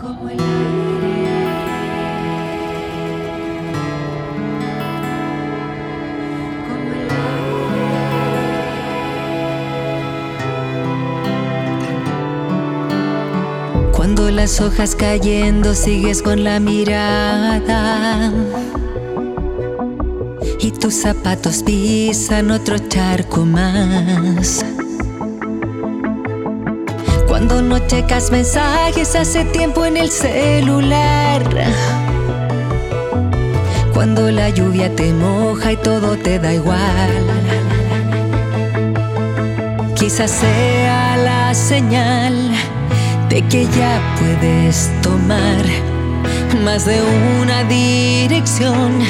como el aire. Como el aire. Cuando las hojas cayendo sigues con la mirada y tus zapatos pisan otro charco más. No checas mensajes hace tiempo en el celular. Cuando la lluvia te moja y todo te da igual. Quizás sea la señal de que ya puedes tomar más de una dirección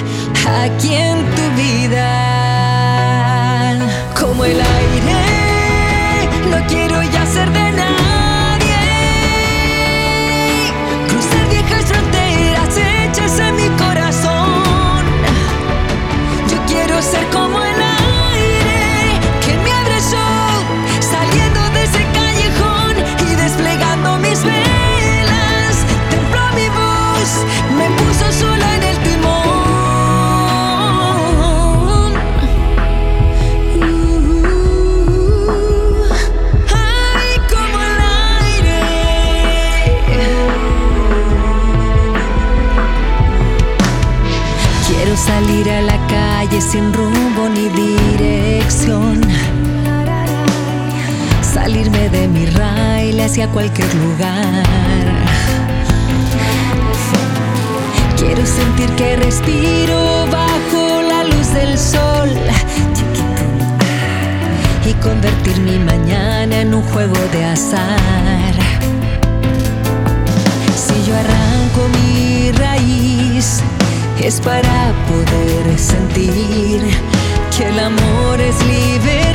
aquí en tu vida. Salir a la calle sin rumbo ni dirección. Salirme de mi rail hacia cualquier lugar. Quiero sentir que respiro bajo la luz del sol. Y convertir mi mañana en un juego de azar. Si yo arranco mi es para poder sentir que el amor es libertad